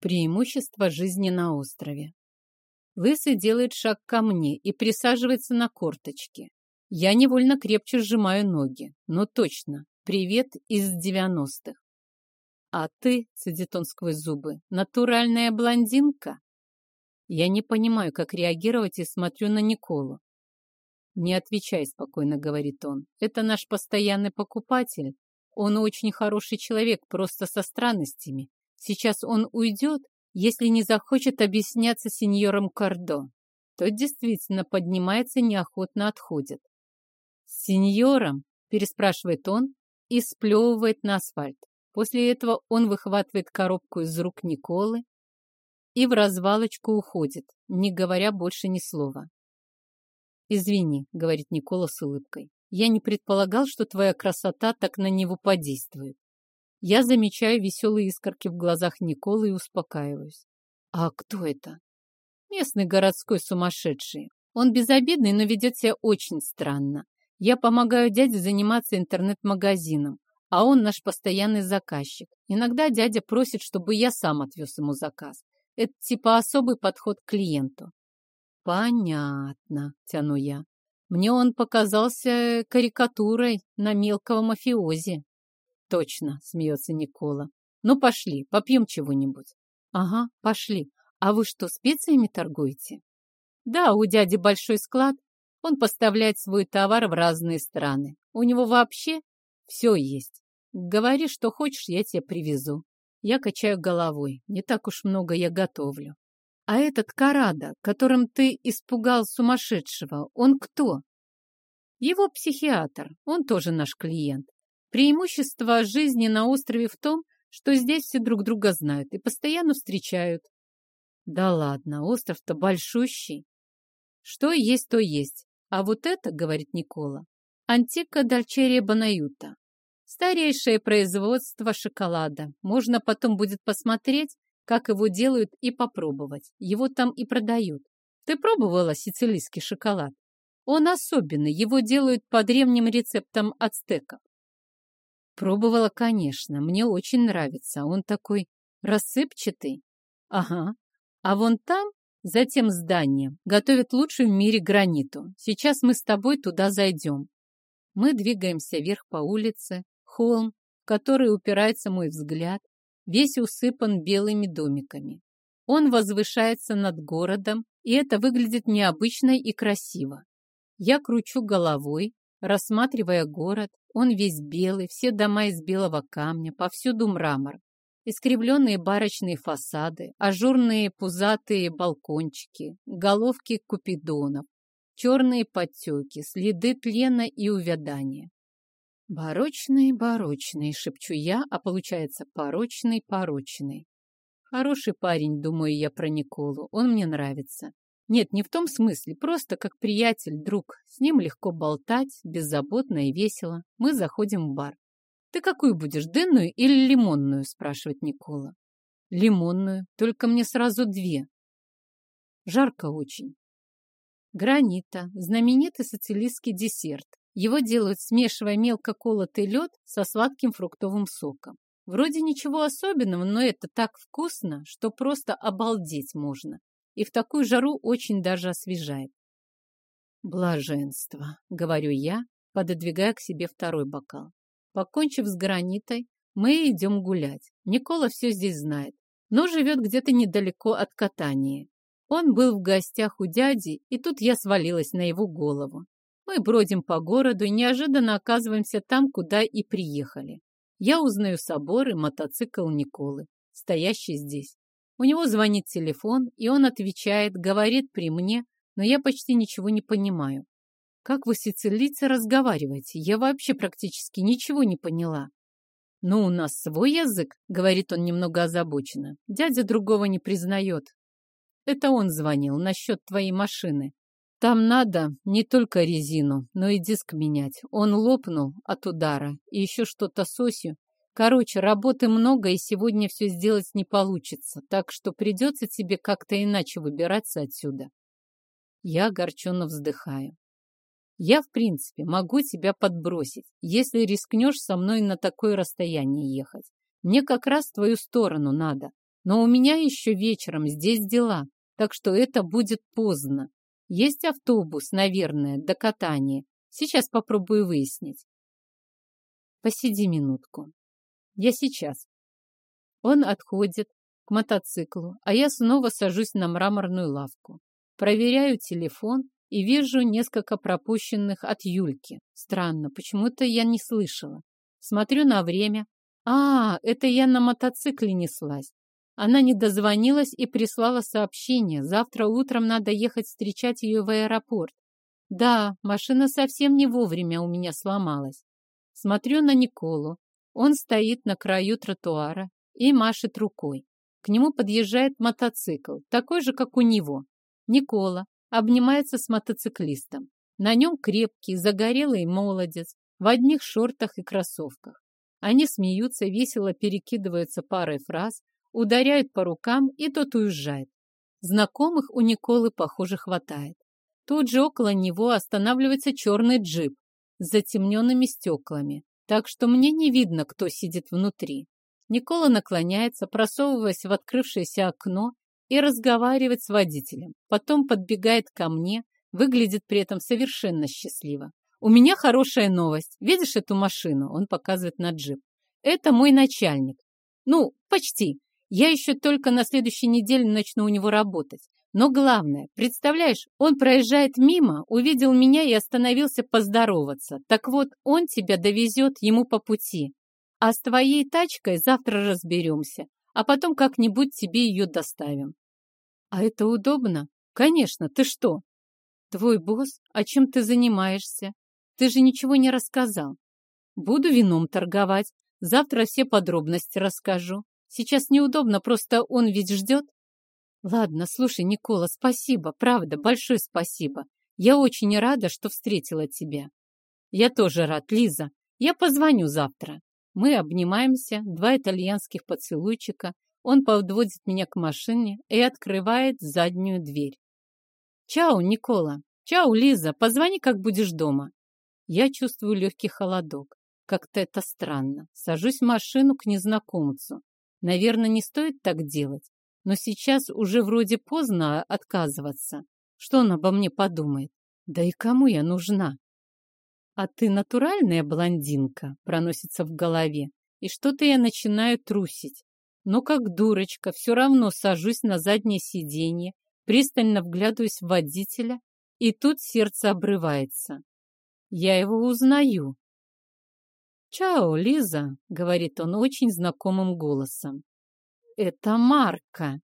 Преимущество жизни на острове. Лысый делает шаг ко мне и присаживается на корточки. Я невольно крепче сжимаю ноги. Но точно, привет из девяностых. А ты, цедит он сквозь зубы, натуральная блондинка? Я не понимаю, как реагировать и смотрю на Николу. «Не отвечай», — спокойно говорит он. «Это наш постоянный покупатель. Он очень хороший человек, просто со странностями. Сейчас он уйдет, если не захочет объясняться сеньором Кардо. Тот действительно поднимается неохотно отходит. «С сеньором?» – переспрашивает он и сплевывает на асфальт. После этого он выхватывает коробку из рук Николы и в развалочку уходит, не говоря больше ни слова. «Извини», — говорит Никола с улыбкой, — «я не предполагал, что твоя красота так на него подействует. Я замечаю веселые искорки в глазах Николы и успокаиваюсь. А кто это? Местный городской сумасшедший. Он безобидный, но ведет себя очень странно. Я помогаю дяде заниматься интернет-магазином, а он наш постоянный заказчик. Иногда дядя просит, чтобы я сам отвез ему заказ. Это типа особый подход к клиенту. Понятно, тяну я. Мне он показался карикатурой на мелкого мафиози. Точно, смеется Никола. Ну, пошли, попьем чего-нибудь. Ага, пошли. А вы что, специями торгуете? Да, у дяди большой склад. Он поставляет свой товар в разные страны. У него вообще все есть. Говори, что хочешь, я тебе привезу. Я качаю головой. Не так уж много я готовлю. А этот Карада, которым ты испугал сумасшедшего, он кто? Его психиатр. Он тоже наш клиент. Преимущество жизни на острове в том, что здесь все друг друга знают и постоянно встречают. Да ладно, остров-то большущий. Что есть, то есть. А вот это, говорит Никола, антика дальчерия Банаюта. Старейшее производство шоколада. Можно потом будет посмотреть, как его делают и попробовать. Его там и продают. Ты пробовала сицилийский шоколад? Он особенный, его делают по древним рецептам ацтеков. Пробовала, конечно, мне очень нравится. Он такой рассыпчатый. Ага. А вон там, за тем зданием, готовят лучший в мире граниту. Сейчас мы с тобой туда зайдем. Мы двигаемся вверх по улице, холм, в который упирается мой взгляд, весь усыпан белыми домиками. Он возвышается над городом, и это выглядит необычно и красиво. Я кручу головой, рассматривая город, он весь белый, все дома из белого камня, повсюду мрамор. Искривленные барочные фасады, ажурные пузатые балкончики, головки купидонов, черные подтеки, следы тлена и увядания. «Барочный, барочный», — шепчу я, а получается порочный, порочный. Хороший парень, думаю я про Николу, он мне нравится. Нет, не в том смысле, просто как приятель, друг. С ним легко болтать, беззаботно и весело. Мы заходим в бар. «Ты какую будешь, денную или лимонную?» спрашивает Никола. «Лимонную, только мне сразу две. Жарко очень». Гранита – знаменитый сицилийский десерт. Его делают, смешивая мелко колотый лед со сладким фруктовым соком. Вроде ничего особенного, но это так вкусно, что просто обалдеть можно и в такую жару очень даже освежает. «Блаженство», — говорю я, пододвигая к себе второй бокал. Покончив с гранитой, мы идем гулять. Никола все здесь знает, но живет где-то недалеко от катания. Он был в гостях у дяди, и тут я свалилась на его голову. Мы бродим по городу и неожиданно оказываемся там, куда и приехали. Я узнаю собор и мотоцикл Николы, стоящий здесь. У него звонит телефон, и он отвечает, говорит при мне, но я почти ничего не понимаю. Как вы, сицилийцы, разговариваете? Я вообще практически ничего не поняла. «Ну, у нас свой язык», — говорит он немного озабоченно. «Дядя другого не признает». Это он звонил насчет твоей машины. Там надо не только резину, но и диск менять. Он лопнул от удара, и еще что-то с осью. Короче, работы много, и сегодня все сделать не получится, так что придется тебе как-то иначе выбираться отсюда. Я огорченно вздыхаю. Я, в принципе, могу тебя подбросить, если рискнешь со мной на такое расстояние ехать. Мне как раз в твою сторону надо. Но у меня еще вечером здесь дела, так что это будет поздно. Есть автобус, наверное, до катания. Сейчас попробую выяснить. Посиди минутку. Я сейчас. Он отходит к мотоциклу, а я снова сажусь на мраморную лавку. Проверяю телефон и вижу несколько пропущенных от Юльки. Странно, почему-то я не слышала. Смотрю на время. А, это я на мотоцикле неслась. Она не дозвонилась и прислала сообщение. Завтра утром надо ехать встречать ее в аэропорт. Да, машина совсем не вовремя у меня сломалась. Смотрю на Николу. Он стоит на краю тротуара и машет рукой. К нему подъезжает мотоцикл, такой же, как у него. Никола обнимается с мотоциклистом. На нем крепкий, загорелый молодец, в одних шортах и кроссовках. Они смеются, весело перекидываются парой фраз, ударяют по рукам, и тот уезжает. Знакомых у Николы, похоже, хватает. Тут же около него останавливается черный джип с затемненными стеклами, так что мне не видно, кто сидит внутри. Никола наклоняется, просовываясь в открывшееся окно и разговаривает с водителем. Потом подбегает ко мне, выглядит при этом совершенно счастливо. «У меня хорошая новость. Видишь эту машину?» Он показывает на джип. «Это мой начальник. Ну, почти. Я еще только на следующей неделе начну у него работать. Но главное, представляешь, он проезжает мимо, увидел меня и остановился поздороваться. Так вот, он тебя довезет ему по пути. А с твоей тачкой завтра разберемся, а потом как-нибудь тебе ее доставим. А это удобно? Конечно, ты что? Твой босс? А чем ты занимаешься? Ты же ничего не рассказал. Буду вином торговать. Завтра все подробности расскажу. Сейчас неудобно, просто он ведь ждет. Ладно, слушай, Никола, спасибо, правда, большое спасибо. Я очень рада, что встретила тебя. Я тоже рад, Лиза. Я позвоню завтра. Мы обнимаемся, два итальянских поцелуйчика. Он подводит меня к машине и открывает заднюю дверь. Чао, Никола. Чао, Лиза. Позвони, как будешь дома. Я чувствую легкий холодок. Как-то это странно. Сажусь в машину к незнакомцу. Наверное, не стоит так делать, но сейчас уже вроде поздно отказываться. Что он обо мне подумает? Да и кому я нужна? А ты натуральная блондинка, проносится в голове, и что-то я начинаю трусить. Но как дурочка, все равно сажусь на заднее сиденье, пристально вглядываюсь в водителя, и тут сердце обрывается. Я его узнаю. «Чао, Лиза», — говорит он очень знакомым голосом. «Это Марка».